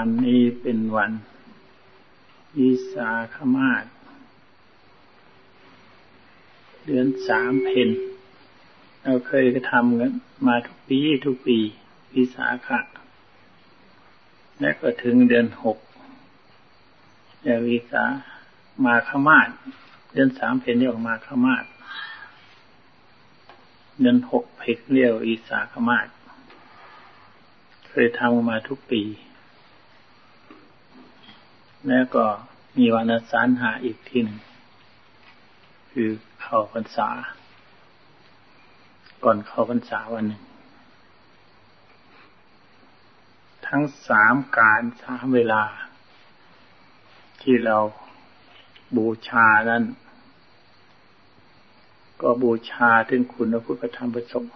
วันนี้เป็นวันวิสาขมาศเดือนสามเพนเราเคยทำกันมาทุกปีทุกปีวิสาขะและก็ถึงเดือนหกเดือนวิสามาขมาศเดือนสามเพนเรียกมาขมาศเดือนหกเพกเรียกวิสาขมาศเคยทำมาทุกปี แล้วก็มีวันสารหาอีกที่หนึ่งคือเข้าพรรษา ก่อนเข้าพรรษาวันหนึ่ง ทั้งสามการสามเวลา ที่เราบูชานั้น ก็บูชาถึงคุณพระพุทธธรรมประสงค์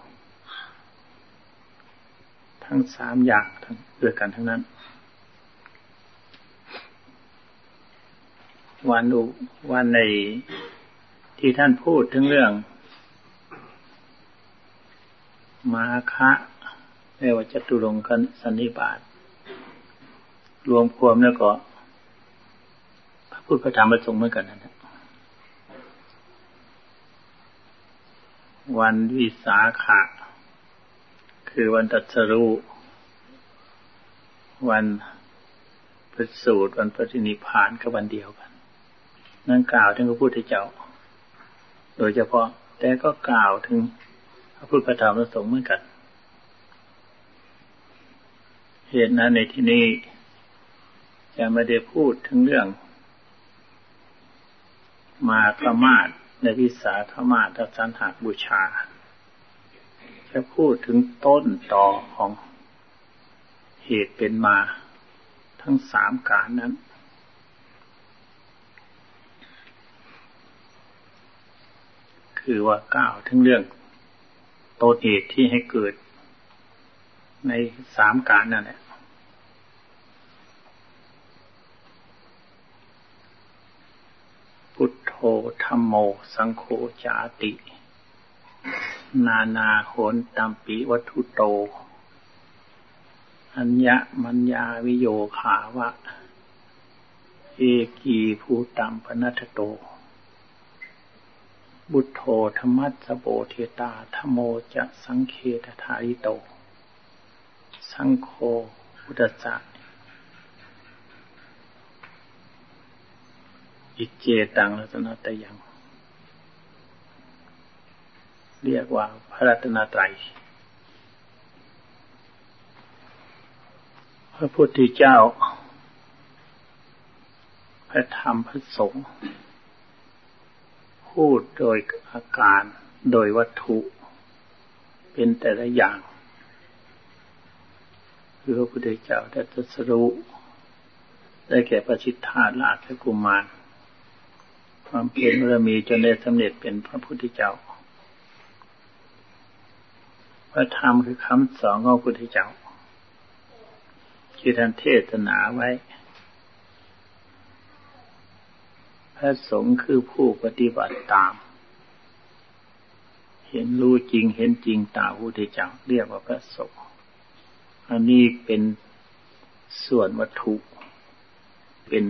ทั้งสามอย่างทั้งด้วยกันทั้งนั้น วันอุวันในที่ท่านพูดถึงเรื่อง มาคะเรียกว่าจตุรงคสันนิบาตรวมความแล้วก็ พระพุทธพระธรรมพระสงฆ์เหมือนกันนะวันวิสาขะ คือวันตัสรู้วันประสูตรวันปฏินิพานก็วันเดียวกัน นั่นกล่าวถึงพระพุทธเจ้า โดยเฉพาะ แต่ก็กล่าวถึงพระพุทธธรรมประสงค์เหมือนกัน เหตุนั้นในที่นี้จะไม่ได้พูดถึงเรื่อง มาขมาศในวิสาขมาศสันหาบูชา จะพูดถึงต้นต่อของเหตุเป็นมา ทั้งสามการนั้น คือว่ากล่าวถึงเรื่องต้นเหตุที่ให้เกิด ในสามการนั่นแหละพุทโธธรรมโม สังโฆจาติ นานาโหนตัมปิวัตถุโต อัญญมัญญาวิโยขาวะ เอกีภูตัมปนัตโต บุตโธธรรมัสโบเทตาธโมจะสังเคตทาริโต สังโฆพุทธะอิเจตังรัตนตยัง เรียกว่าพระรัตนตรัย พระพุทธเจ้า พระธรรมพระสงฆ์ พูดโดยอาการโดยวัตถุ เป็นแต่ละอย่างคือพระพุทธเจ้าได้ตรัสรู้ได้แก่ประชิตธาลาและกุมาร ความเพียรบารมีจนได้สำเร็จเป็นพระพุทธเจ้า พระธรรมคือคำสอนของพระพุทธเจ้าที่ท่านเทศนาไว้พ ระสงฆ์คือผู้ปฏิบัติตาม เห็นรู้จริงเห็นจริงตามผู้ที่จังเรียกว่าพระสงฆ์อันนี้เป็นส่วนวัตถุ เป็น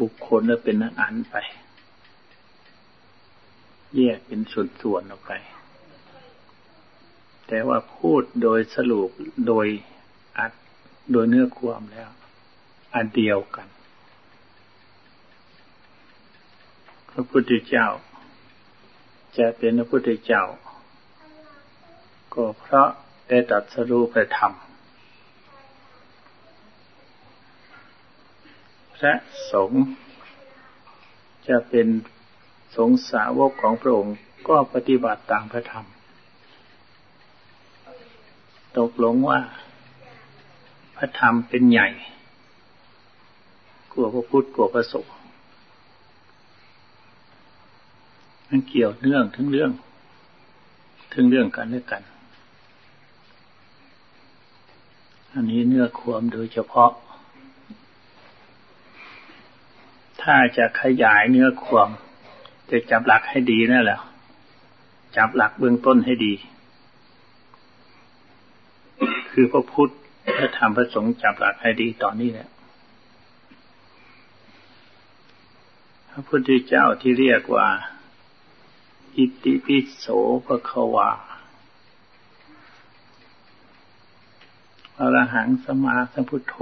บุคคลและเป็นนักอันไป แยกเป็นส่วนๆออกไป แต่ว่าพูดโดยสรุปโดยอัดโดยเนื้อความแล้ว อันเดียวกันพ ระพุทธเจ้า จะเป็นพระพุทธเจ้า ก็เพราะได้ตัดสรู้พระธรรมพระสงฆ์จะเป็นสงสาวกของพระองค์ก็ปฏิบัติตามพระธรรม ตกลงว่า พระธรรมเป็นใหญ่กลัวพระพุทธกลัวพระสงฆ์ มันเกี่ยวเนื่องถึงเรื่อง ถึงเรื่องกันและกัน อันนี้เนื้อความโดยเฉพาะ ถ้าจะขยายเนื้อความจะจับหลักให้ดีนั่นแหละจับหลักเบื้องต้นให้ดี คือพระพุทธถ้าทำพระสงฆ์จับหลักให้ดีตอนนี้แหละพระพุทธเจ้าที่เรียกว่า อิติปิโสภควาอรหังสมาสัมพุทโธ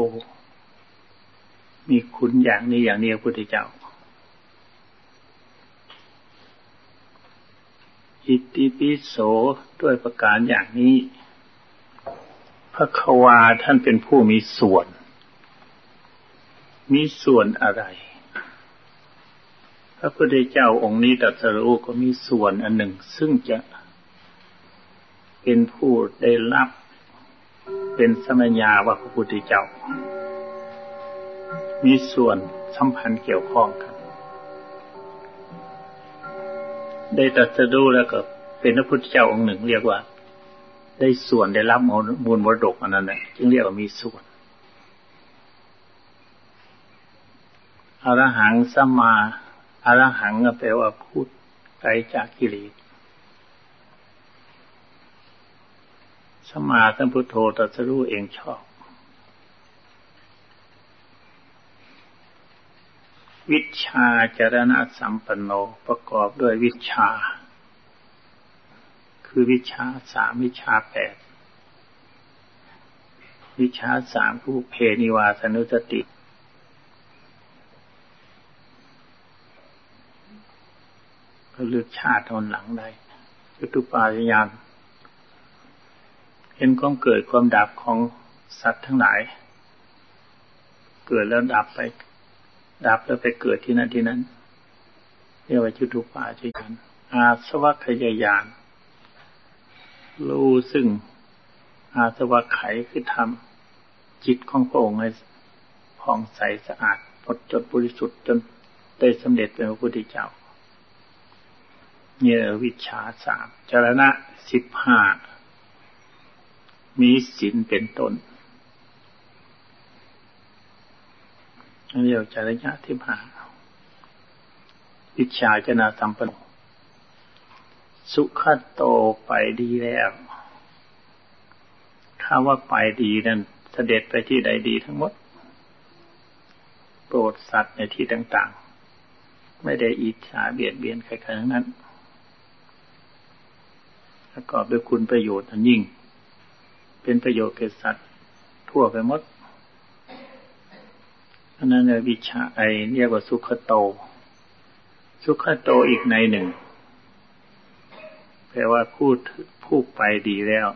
มีคุณอย่างนี้อย่างนี้พระพุทธเจ้า อิติปิโสด้วยประการอย่างนี้พระควาท่านเป็นผู้มีส่วน มีส่วนอะไร พระพุทธเจ้าองค์นี้ตัดสรู้ก็มีส่วนอันหนึ่ง ซึ่งจะเป็นผู้ได้รับเป็นสมัญญาว่าพระพุทธเจ้า มีส่วนสัมพันธ์เกี่ยวข้องกัน ได้ตัดสดูแล้วก็เป็นพระพุทธเจ้าองค์หนึ่ง เรียกว่า ได้ส่วนได้รับมูลมรดกอันนั้นแหละจึงเรียกว่ามีส่วนอรหังสมา อรหังก็แปลว่าพูดไกลจากกิเลสสมาสัมพุทโธตรัสรู้เองชอบ วิชาจารณะสัมปันโนประกอบด้วยวิชา คือวิชาสามวิชาแปดวิชาสามผู้เพนิวาสนุสติ ก็ลึกชาติทนหลังได้จุตุปาญญาณเห็นความเกิดความดับของสัตว์ทั้งหลาย เกิดแล้วดับไป ดับแล้วไปเกิดที่นั่นที่นั้นเรียกว่าจุตุปาจยันอาสวัคยายานรู้ซึ่งอาสวัคไขคือทำจิตของพระองค์ให้ผ่องใสสะอาดหมดจดบริสุทธิ์จนได้สำเร็จเป็นพระพุทธเจ้า เนี่ยวิชาสามจรณะสิบห้ามีศีลเป็นต้นอันเรียกจริยะที่ผ่าวิชาจนาสัมปนสุขโตไปดีแล้วถ้าว่าไปดีนั้นเสด็จไปที่ใดดีทั้งหมด โปรดสัตว์ในที่ต่าง ๆ ไม่ได้อิจฉาเบียดเบียนใครๆทั้งนั้น ประกอบด้วยคุณประโยชน์อันยิ่ง เป็นประโยชน์แก่สัตว์ทั่วไปหมดอันนั้นเนวิชาไอเรียกว่าสุขโต สุขโตอีกในหนึ่ง แปลว่าพูดผู้ไปดีแล้ว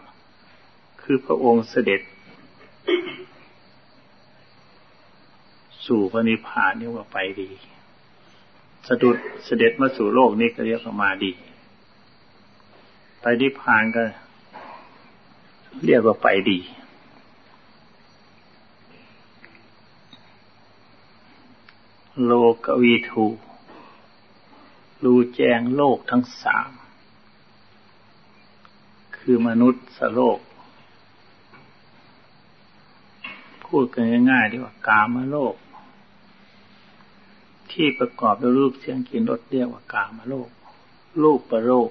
คือพระองค์เสด็จ สู่พระนิพพานนี่ว่าไปดี สะดุดเสด็จมาสู่โลกนี้ก็เรียกว่ามาดี ไปนิพพานก็ เรียกว่าไปดี โลกวีทูรู้แจ้งโลกทั้งสาม คือมนุษย์สโลก พูดกันง่ายๆดีว่ากามโลก ที่ประกอบด้วยรูปเสียงกลิ่นรสเรียกว่ากามโลก รูปประโลก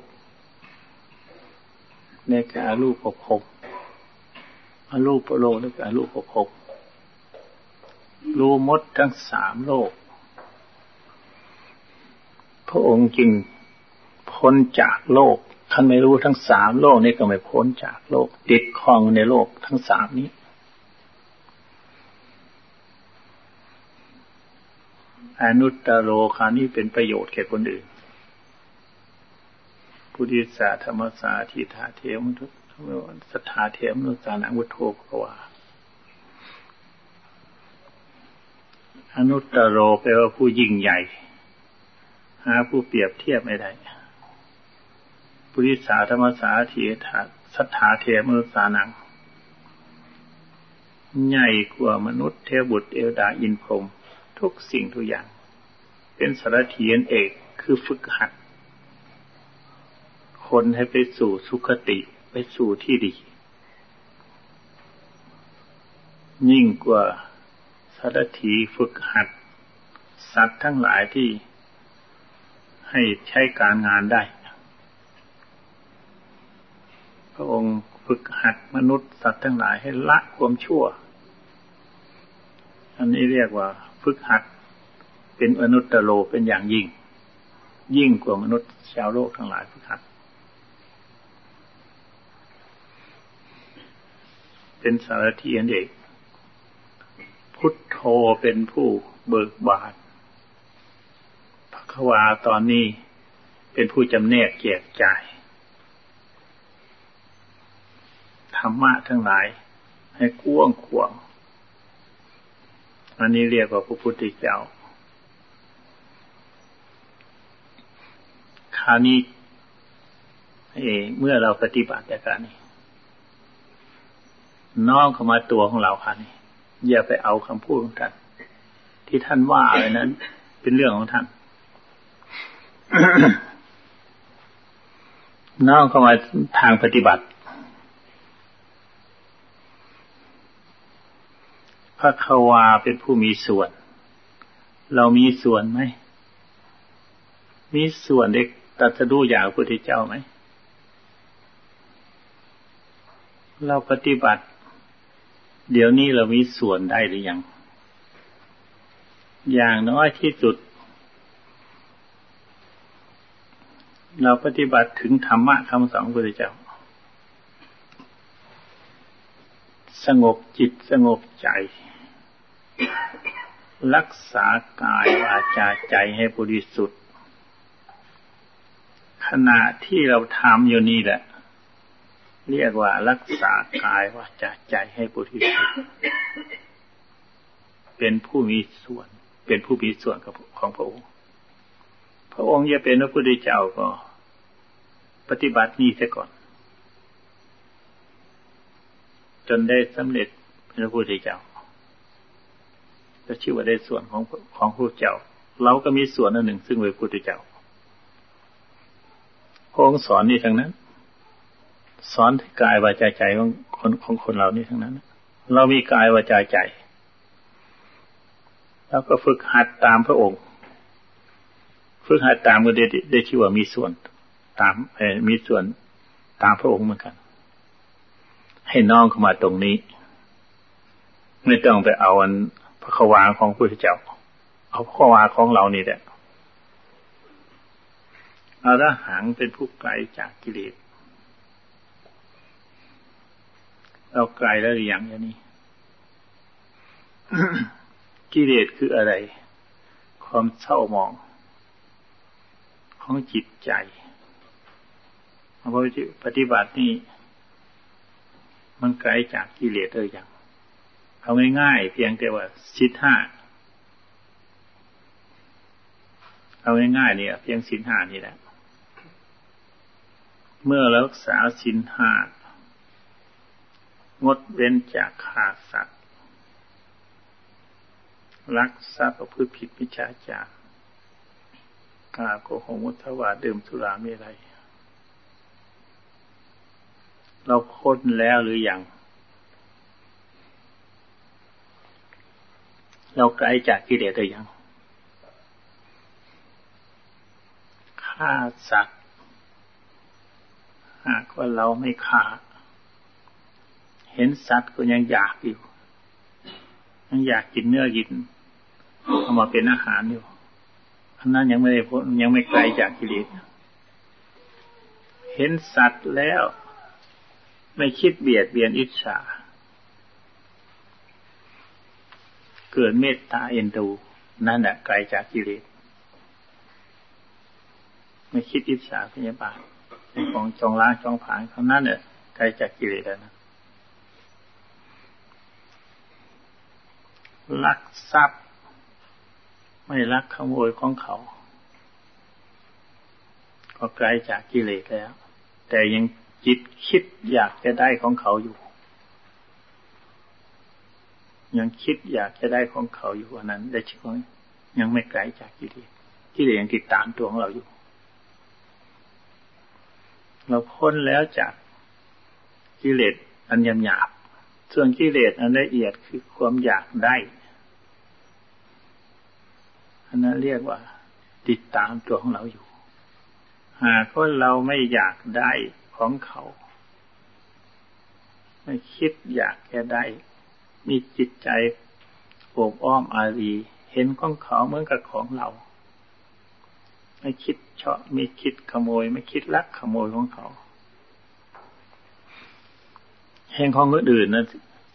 ในการรูปประพอรูปโลกและอรูปภพรู้มดทั้งสามโลก พระองค์จึงพ้นจากโลก ท่านไม่รู้ทั้งสามโลกนี้ก็ไม่พ้นจากโลก ติดคลองในโลกทั้งสามนี้ อนุตตโลคานี้เป็นประโยชน์แก่คนอื่น พุทธิสาธรรมสาทิธาเทวมุทุสถาเทมนุสานังวุฒโธภวาอนุตตโรแปลว่าผู้ยิ่งใหญ่ หาผู้เปรียบเทียบไม่ได้ปุริสาธรรมสาทีถาสัทธาเทมนุสานัง ใหญ่กว่ามนุษย์เทวบุตรเอวดาอินพรม ทุกสิ่งทุกอย่าง เป็นสารเทียนเอกคือฝึกหัด คนให้ไปสู่สุขติไปสู่ที่ดี ยิ่งกว่าสารถีฝึกหัด สัตว์ทั้งหลายที่ให้ใช้การงานได้ พระองค์ฝึกหัดมนุษย์สัตว์ทั้งหลายให้ละความชั่ว อันนี้เรียกว่าฝึกหัดเป็นมนุษย์ตโลเป็นอย่างยิ่ง ยิ่งกว่ามนุษย์ชาวโลกทั้งหลายฝึกหัด เป็นสารทีอันเอกพุทโธเป็นผู้เบิกบานพระควาตอนนี้เป็นผู้จำแนกแจกจ่ายธรรมะทั้งหลาย ให้กว้างขวางอันนี้เรียกว่าพระพุทธเจ้าคราวนี้เเมื่อเราปฏิบัติอย่างนี้ น้องเข้ามาตัวของเราค่ะนี่อย่าไปเอาคำพูดของท่านที่ท่านว่าอะไรนั้น เป็นเรื่องของท่านน้องเข้ามาทางปฏิบัติพระควาเป็นผู้มีส่วน เรามีส่วนไหม มีส่วนเด็กตัดสดูอย่างพระพุทธเจ้าไหม เราปฏิบัติ เดี๋ยวนี้เรามีส่วนได้หรือยัง อย่างน้อยที่สุด เราปฏิบัติถึงธรรมะคำสอนพระพุทธเจ้า สงบจิตสงบใจ รักษากายวาจาใจให้บริสุทธิ์ขณะที่เราทำอยู่นี่แหละ เรียกว่ารักษากายวาจาใจให้บริสุทธิ์เป็นผู้มีส่วน เป็นผู้มีส่วนของพระองค์ พระองค์จะเป็นพระพุทธเจ้าก็ ปฏิบัตินี้เสียก่อน จนได้สำเร็จเป็นพระพุทธเจ้าก็ชื่อว่าได้ส่วนของของพระเจ้า เราก็มีส่วนอันหนึ่ง ซึ่งเป็นพระพุทธเจ้าพระองค์สอนนี่ทั้งนั้น สอนที่กายวาจาใจของคนของคนเรานี่ทั้งนั้น เรามีกายวาจาใจ แล้วก็ฝึกหัดตามพระองค์ ฝึกหัดตามก็ได้ได้ชื่อว่ามีส่วน ตามมีส่วนตามพระองค์เหมือนกัน ให้น้องเข้ามาตรงนี้ ไม่ต้องไปเอาอันพระควาของพระพุทธเจ้า เอาพระควาของเรานี่แหละเอาละหังเป็นผู้ไกลจากกิเลส เราไกลแล้วหรือยังอย่างนี้กิเลสคืออะไร ความเศร้าหมอง ของจิตใจพระปฏิบัตินี่มันไกลจากกิเลสเลยอย่างเอาง่ายๆเพียงแต่ว่าสิทห้าเอาง่ายๆเนี่ยเพียงสินห้านี่แหละ เมื่อรักษาสินห้า งดเว้นจากขาดสัตว์ รักษาประพฤติผิดมิจฉาจารกาโกหกมุทวาดื่มสุราไม่ไร เราพ้นแล้วหรืออยัง เราไกลจากกิเลสหรือยังฆ่าสัตว์ หากว่าเราไม่ฆ่า เห็นสัตว์ก็ยังอยากอยู่ยังอยากกินเนื้อกินเอามาเป็นอาหารอยู่อันนั้นยังไม่ได้พ้นยังไม่ไกลจากกิเลสเห็นสัตว์แล้ว ไม่คิดเบียดเบียนอิจฉา เกิดเมตตาเอ็นดูนั่นแหละไกลจากกิเลสไม่คิดอิจฉาพยาบาทเป็นของจองล้างจองผานเขานั่นเนี่ยไกลจากกิเลสแล้วนะ ลักทรัพย์ ไม่ลักขโมยของเขา ก็ไกลจากกิเลสแล้ว แต่ยังจิตคิดอยากจะได้ของเขาอยู่ ยังคิดอยากจะได้ของเขาอยู่วันนั้น ได้ช่วยังไม่ไกลจากกิเลสกิเลสยังติดตามตัวของเราอยู่ เราพ้นแล้วจากกิเลสอันยำหยาบส่วนกิเลสอันละเอียดคือความอยากได้ อันนั้นเรียกว่า ติดตามตัวของเราอยู่ หากว่าเราไม่อยากได้ของเขา ไม่คิดอยากจะได้ มีจิตใจโอบอ้อมอารี เห็นของเขาเหมือนกับของเรา ไม่คิดเชาะไม่คิดขโมย ไม่คิดลักขโมยของเขาเห็นของคนอื่นนะ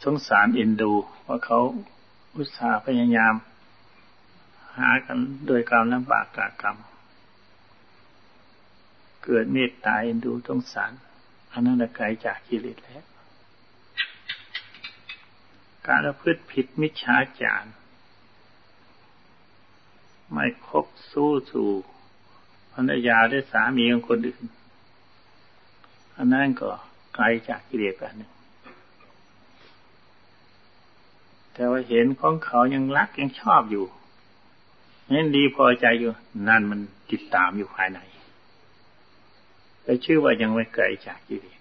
สงสารเอ็นดู ว่าเขาอุตส่าห์พยายาม หากันโดยการลำบากกากรรม เกิดเมตตาเอ็นดูสงสารอันนั้นไกลจากกิเลสแล้ว การประพฤติผิดมิจฉาจารไม่คบสู้สู่ภรรยาได้สามีของคนอื่น อันนั้นก็ไกลจากกิเลสแบบหนึ่ง แต่ว่าเห็นของเขายังรักยังชอบอยู่ นั่นดีพอใจอยู่ นั่นมันติดตามอยู่ภายในแต่ชื่อว่ายังไม่ไกลจากกิเลส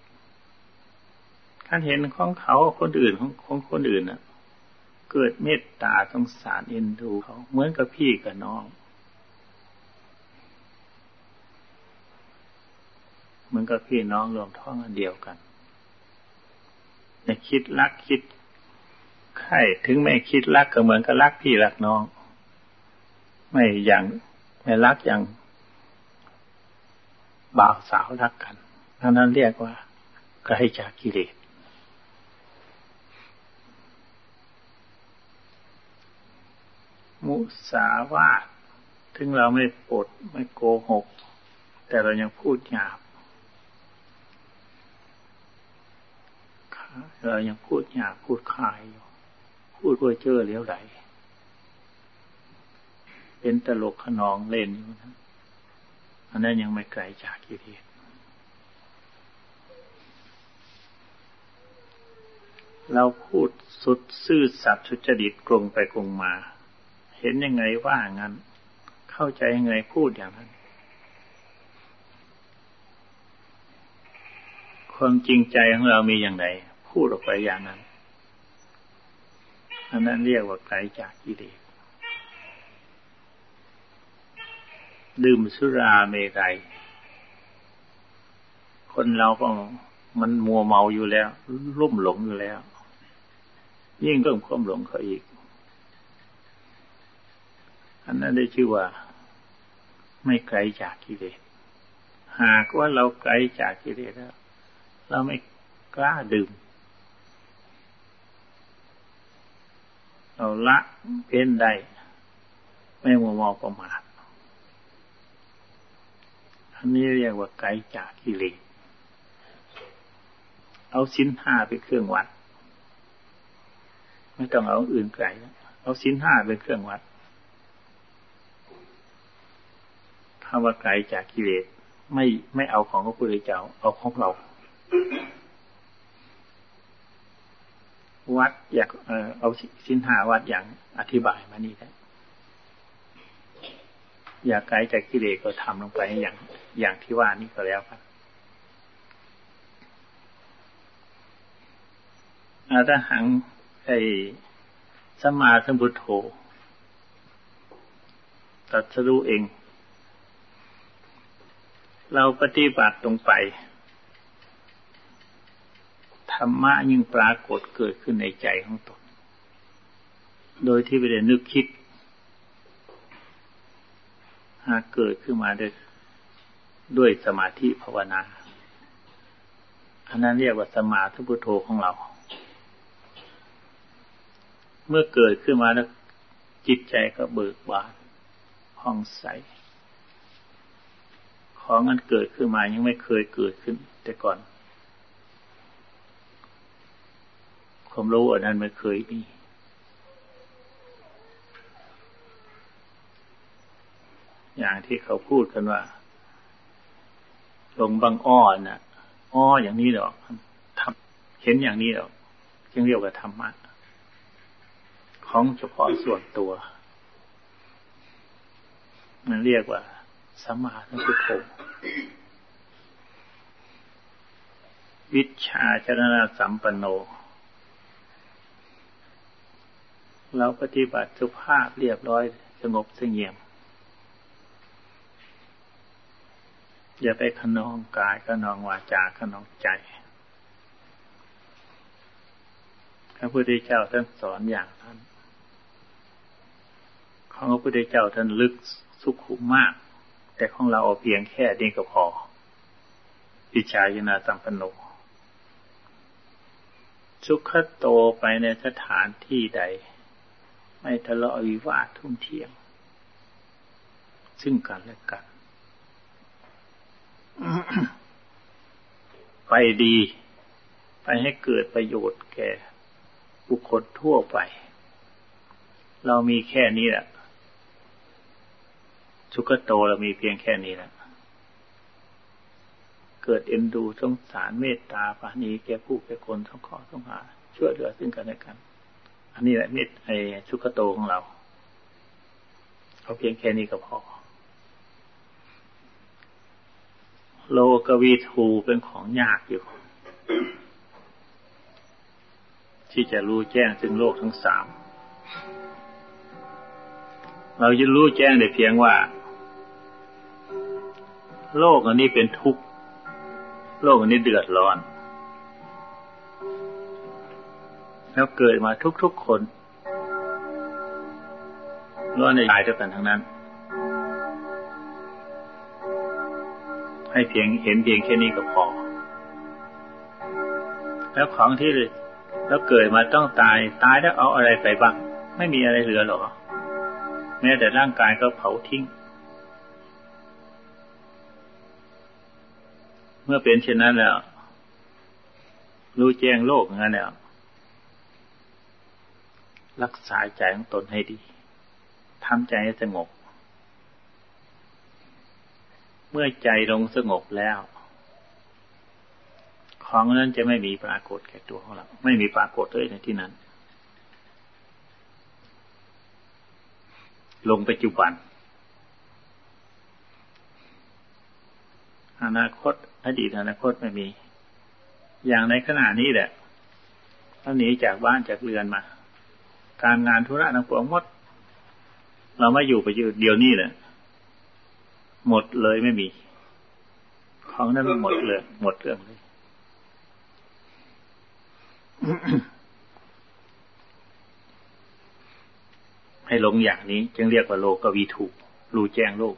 การเห็นของเขาคนอื่นของของคนอื่นน่ะ เกิดเมตตาสงสารเอ็นดูเขาเหมือนกับพี่กับน้อง เหมือนกับพี่น้องรวมท้องอันเดียวกันในคิดรักคิดใครถึงไม่คิดรักก็เหมือนกับรักพี่รักน้อง ไม่อย่างไม่รักอย่างบ่าวสาวรักกันท่านั้นเรียกว่าไกลจากกิเลสมุสาวาทถึงเราไม่ปดไม่โกหก แต่เรายังพูดหยาบ เรายังพูดหยาบพูดคายอยู่ พูดเพื่อเจอเลี้ยวไหล เป็นตลกขนองเล่นอยู่นะอันนั้นยังไม่ไกลจากกิเลสเราพูดสุดซื่อสัตย์สุจริตกลงไปกลงมา เห็นยังไงว่างั้น เข้าใจยังไงพูดอย่างนั้น ความจริงใจของเรามีอย่างไรพูดออกไปอย่างนั้น อันนั้นเรียกว่าไกลจากกิเลส ดื่มสุราเมรัยคนเราก็มันมัวเมาอยู่แล้วรุ่มหลงอยู่แล้ว ยิ่งเพิ่มความหลงเขาอีก อันนั้นได้ชื่อว่า ไม่ไกลจากกิเลสหากว่าเราไกลจากกิเลสแล้ว เราไม่กล้าดื่ม เราละเพ้นได้ ไม่มัวเมาประมาท อันนี้เรียกว่าไกลจากกิเลสเอาสินห้าเป็นเครื่องวัด ไม่ต้องเอาอื่นไกลเอาสินห้าเป็นเครื่องวัดคำว่าไกลจากกิเลสไม่ไม่เอาของพระพุทธเจ้า เอาของเรา วัดอยากเอาสินหาวัดอย่างอธิบายมานี่แหละอยากไกลจากกิเลสก็ทำลงไปอย่าง อย่างที่ว่านี่ก็แล้วครับอาตหังไอสมาสมุทโธตัดสรู้เอง เราปฏิบัติตรงไป ธรรมะยิ่งปรากฏเกิดขึ้นในใจของตน โดยที่ไม่ได้นึกคิด หากเกิดขึ้นมาด้วย ด้วยสมาธิภาวนา อันนั้นเรียกว่าสมาธิพุทโธของเรา เมื่อเกิดขึ้นมาแล้วจิตใจก็เบิกบานผ่องใส ของอันเกิดขึ้นมายังไม่เคยเกิดขึ้น แต่ก่อน ความรู้อันนั้นไม่เคยมีอย่างที่เขาพูดกันว่า ลงบางอ้อนะอ้ออย่างนี้หรอกทำเห็นอย่างนี้หรอกจึงเรียกว่าธรรมะของเฉพาะส่วนตัว มันเรียกว่าสมาธิพุทโธวิชาจรณะสัมปันโน เราปฏิบัติสุภาพเรียบร้อยสงบสงเงียม อย่าไปขนองกายขนองวาจาขนองใจ พระพุทธเจ้าท่านสอนอย่างนั้นของพระพุทธเจ้าท่านลึกสุขุมมาก แต่ของเราเอาเพียงแค่นี้ก็พออิจายนาสัมปโนสุขโตไปในสถานที่ใด ไม่ทะเลาะวิวาททุ่มเทียง ซึ่งกันและกัน ไปดี ไปให้เกิดประโยชน์แก่บุคคลทั่วไป เรามีแค่นี้แหละสุขโตเรามีเพียงแค่นี้แหละเกิดเอ็นดูสงสารเมตตาปานีแก่ผู้แก่คนสงขอสงหาช่วยเหลือซึ่งกันและกัน อันนี้แหละเมตไอสุขโตของเรา เขาเพียงแค่นี้ก็พอ โลกวีทูเป็นของยากอยู่ ที่จะรู้แจ้งถึงโลกทั้งสาม เราจะรู้แจ้งได้เพียงว่า โลกอันนี้เป็นทุกข์ โลกอันนี้เดือดร้อน แล้วเกิดมาทุกๆคนร้อนในตายด้วยกันทั้งนั้น ให้เพียงเห็นเพียงแค่นี้ก็พอ แล้วของที่แล้วเกิดมาต้องตายตายแล้วเอาอะไรไปบ้าง ไม่มีอะไรเหลือหรอ แม้แต่ร่างกายก็เผาทิ้ง เมื่อเป็นเช่นนั้นแล้ว รู้แจ้งโลกงั้นแล้วรักษาใจของตนให้ดีทำใจให้สงบ เมื่อใจลงสงบแล้ว ของนั้นจะไม่มีปรากฏแก่ตัวของเรา ไม่มีปรากฏเลยในที่นั้น ลงปัจจุบัน อนาคต อดีตอนาคตไม่มี อย่างในขณะนี้แหละเราหนีจากบ้านจากเรือนมา การงานธุระต่างปวงหมด เราม่อยู่ไปอยู่เดียวนี้แหละ หมดเลยไม่มี ของนั้นมันหมดเลยหมดเรื่องเลยให้ลงอย่างนี้ จึงเรียกว่าโลกวีถูรู้แจ้งโลก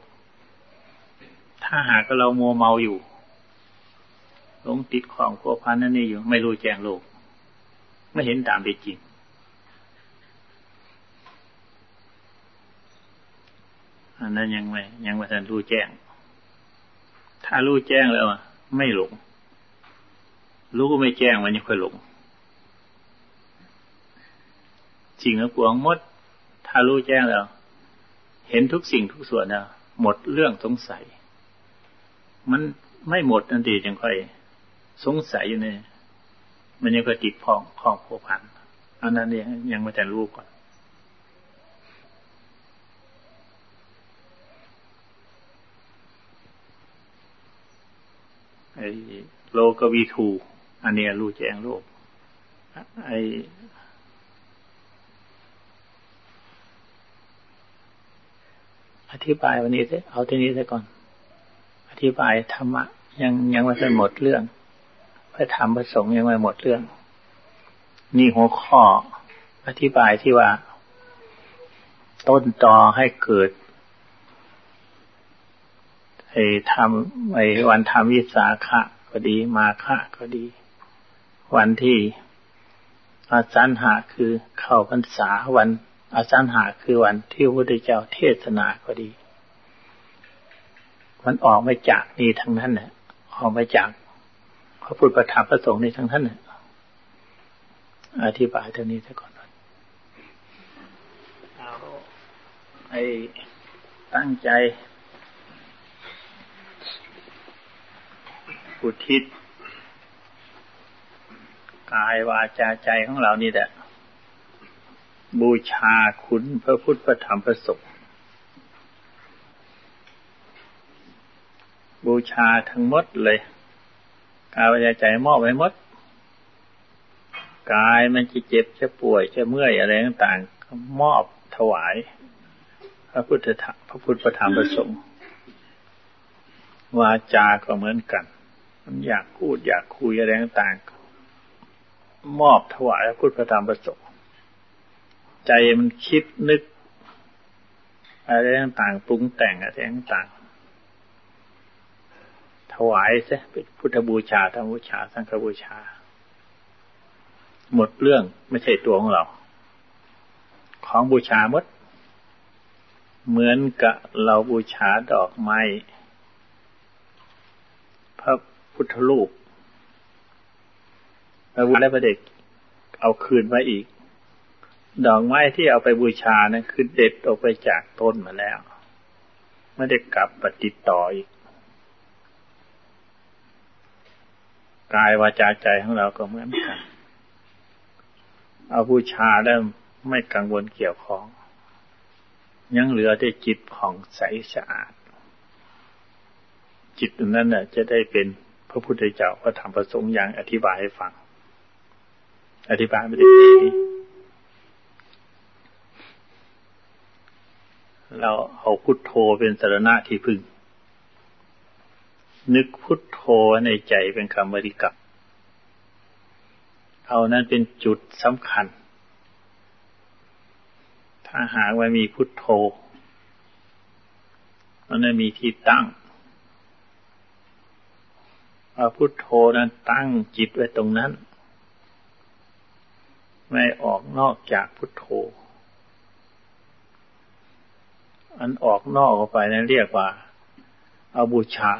ถ้าหากเรามัวเมาอยู่ลงติดของพัวพันนั่นนี่อยู่ ไม่รู้แจ้งโลก ไม่เห็นตามเป็นจริง อันนั้นยังไม่ยังไม่ทันรู้แจ้ง ถ้ารู้แจ้งแล้วไม่หลง รู้ไม่แจ้งมันยังค่อยหลงจริงแล้วปวงมด ถ้ารู้แจ้งแล้ว เห็นทุกสิ่งทุกส่วนแล้วหมดเรื่องสงสัย มันไม่หมดทันทีจึงค่อย สงสัยอยู่เนี่ยมันยังก็ติดพองพองโผพันอันนั้นเนี่ยยังไม่แต่รู้ก่อน โลกวีทูอันนี้รู้แจ้งโลกไออธิบายวันนี้เอาทีนี้ซะก่อน อธิบายธรรมะยังยังไม่ทันหมดเรื่องพระธรรมพระสงฆ์ยังไม่หมดเรื่อง นี่หัวข้ออธิบายที่ว่า ต้นตอให้เกิด ไอ้ทำไอ้วันทำวิสาขะก็ดีมาฆะก็ดี วันที่อาสันหาคือเข้าพรรษาวันอาสันหาคือวันที่พระพุทธเจ้าเทศนาก็ดี มันออกมาจากนี่ทั้งนั้นเนี่ยออกมาจากพระพุทธประธรรมพระสงฆ์ในทั้งท่านเน่ะอธิบายเท่านี้ซะก่อนเอาไอ้ตั้งใจ อุทิศกายวาจาใจของเรานี่แหละ บูชาคุณพระพุทธพระธรรมพระสงฆ์บูชาทั้งหมดเลย กายวาจาใจมอบไว้หมด กายมันจะเจ็บจะป่วยจะเมื่อยอะไรต่างๆก็มอบถวาย พระพุทธพระพุทธพระธรรมประสงค์วาจาก็เหมือนกัน มันอยากพูดอยากคุยอะไรต่างๆมอบถวายพุทธธรรมประสงค์ใจมันคิดนึกอะไรต่างๆปรุงแต่งอะไรต่างๆถวายซะเป็นพุทธบูชาธรรมบูชา สังฆบูชา หมดเรื่องไม่ใช่ตัวของเรา ของบูชาหมด เหมือนกับเราบูชาดอกไม้พระ พุทธรูปพระพุทธและพระเด็กเอาคืนไว้อีก ดอกไม้ที่เอาไปบูชานะั้นคือเด็ดออกไปจากต้นมาแล้ว ไม่ได้กลับปฏิต่ออีกกายวาจาใจของเราก็เหมือนกัน เอาบูชาแล้วไม่กังวลเกี่ยวของ ยังเหลือได้จิตผ่องใสสะอาด จิตนั้นน่ะ จะได้เป็น พระพุทธเจ้าพระธรรมประสงค์อย่างอธิบายให้ฟัง อธิบายไม่ได้ดีเราเอาพุทโธเป็นสารณะที่พึ่ง นึกพุทโธในใจเป็นคำบริกรรมเอานั้นเป็นจุดสำคัญ ถ้าหากว่ามีพุทโธมันจะมีที่ตั้ง เอาพุทโธนั้นตั้งจิตไว้ตรงนั้น ไม่ออกนอกจากพุทโธ อันออกนอกออกไปนั้นเรียกว่าอาบูชา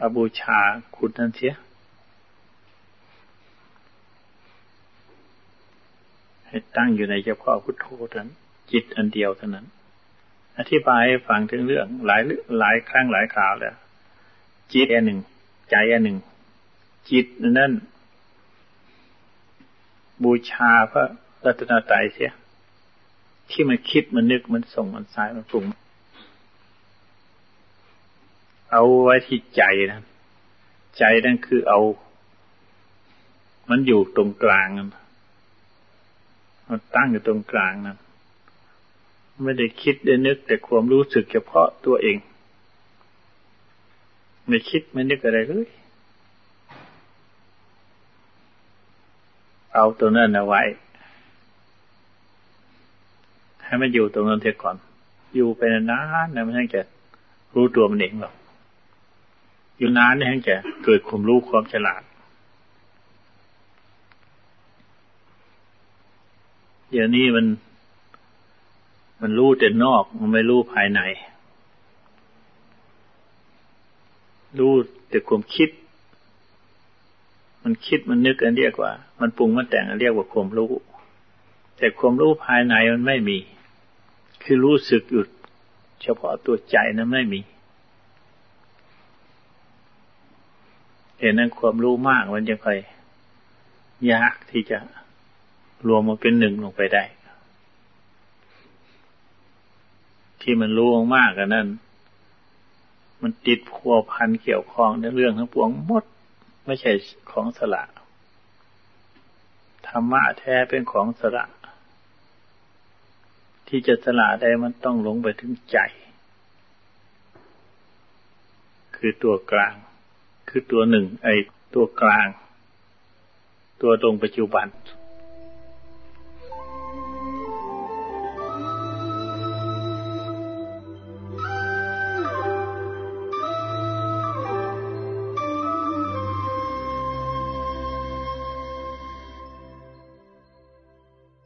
อาบูชาคุณนั่นเสียให้ตั้งอยู่ในเฉพาะพุทโธนั้น จิตอันเดียวเท่านั้น อธิบายให้ฟังถึงเรื่องหลายหลายครั้งหลายคราวแล้ว จิตอันหนึ่ง ใจอันหนึ่ง จิตนั่นบูชาพระรัตนตรัยเสีย ที่มันคิดมันนึกมันส่งมันสายมันปรุง เอาไว้ที่ใจนะใจนั่นคือเอา มันอยู่ตรงกลางนันมันตั้งอยู่ตรงกลางนั้นไม่ได้คิดได้นึกแต่ความรู้สึกเฉพาะตัวเอง ไม่คิดไม่นึกอะไรเลยเอาตัวนั้นเอาไว้ ให้มันอยู่ตรงนั้นเถอะก่อน อยู่ไปนานๆนะมันถึงจะรู้ตัวมันเองหรอกอยู่นานนี่ถึงจะเกิดความรู้ความฉลาดเดี๋ยวนี้มัน มันรู้แต่นอก มันไม่รู้ภายใน รู้แต่ความคิด มันคิดมันนึกอันเรียกว่า มันปรุงมันแต่งอันเรียกว่าความรู้ แต่ความรู้ภายในมันไม่มี คือรู้สึกอยู่เฉพาะตัวใจนั้นไม่มีเห็นนั้นความรู้มากมันจะค่อยยากที่จะรวมมาเป็นหนึ่งลงไปได้ ที่มันรู้มากกันนั้น มันติดพัวพันเกี่ยวข้องในเรื่องทั้งปวงหมด ไม่ใช่ของสละธรรมะแท้เป็นของสละ ที่จะสละได้มันต้องหลงไปถึงใจ คือตัวกลาง คือตัวหนึ่ง ไอ้ตัวกลาง ตัวตรงปัจจุบัน